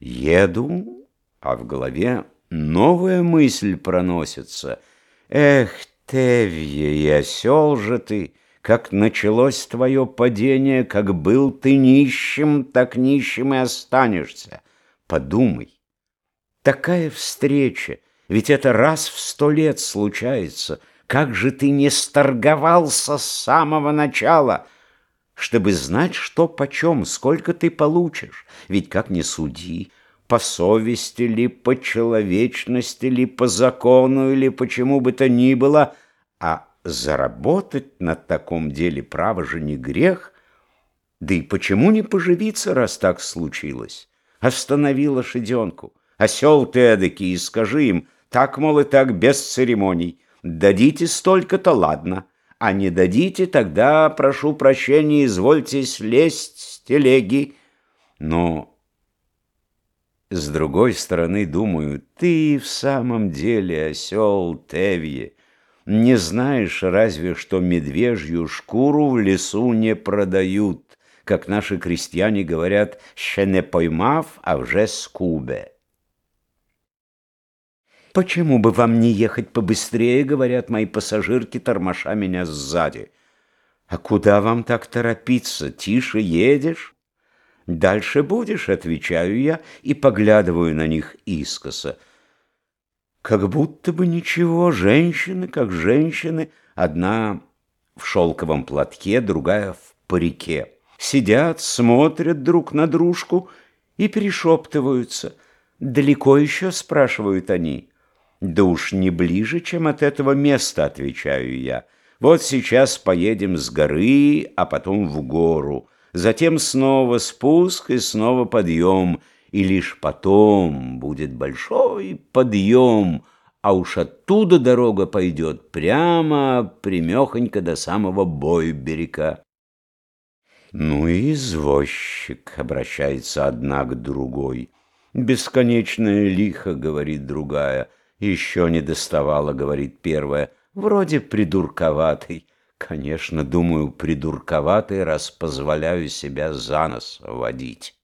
Еду, а в голове новая мысль проносится. Эх, Тевье, и осел же ты! Как началось твое падение, как был ты нищим, так нищим и останешься. Подумай. Такая встреча, ведь это раз в сто лет случается. Как же ты не сторговался с самого начала, чтобы знать, что почем, сколько ты получишь? Ведь как не суди, по совести ли, по человечности ли, по закону или почему бы то ни было, а заработать на таком деле право же не грех. Да и почему не поживиться, раз так случилось? Останови лошаденку. Осел ты эдакий, и скажи им, так, мол, и так, без церемоний. Дадите столько-то, ладно. А не дадите, тогда, прошу прощения, извольте слезть с телеги. Но с другой стороны, думаю, ты в самом деле осел Тевье. Не знаешь разве, что медвежью шкуру в лесу не продают, как наши крестьяне говорят, «ще не поймав, а вже скубе». «Почему бы вам не ехать побыстрее?» — говорят мои пассажирки, тормоша меня сзади. «А куда вам так торопиться? Тише едешь?» «Дальше будешь», — отвечаю я и поглядываю на них искоса. Как будто бы ничего, женщины, как женщины, одна в шелковом платке, другая в парике. Сидят, смотрят друг на дружку и перешептываются. «Далеко еще?» — спрашивают они. «Да уж не ближе, чем от этого места», — отвечаю я. «Вот сейчас поедем с горы, а потом в гору» затем снова спуск и снова подъем, и лишь потом будет большой подъем, а уж оттуда дорога пойдет прямо, примехонько до самого Бойберека. Ну и извозчик обращается одна к другой. Бесконечное лихо, говорит другая. Еще не доставала, говорит первая. Вроде придурковатый. Конечно, думаю, придурковатый, раз позволяю себя за нос водить.